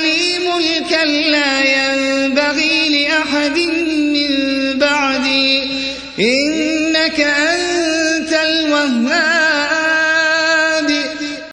لي ملكا لا ينبغي لأحد من بعدي إنك أنت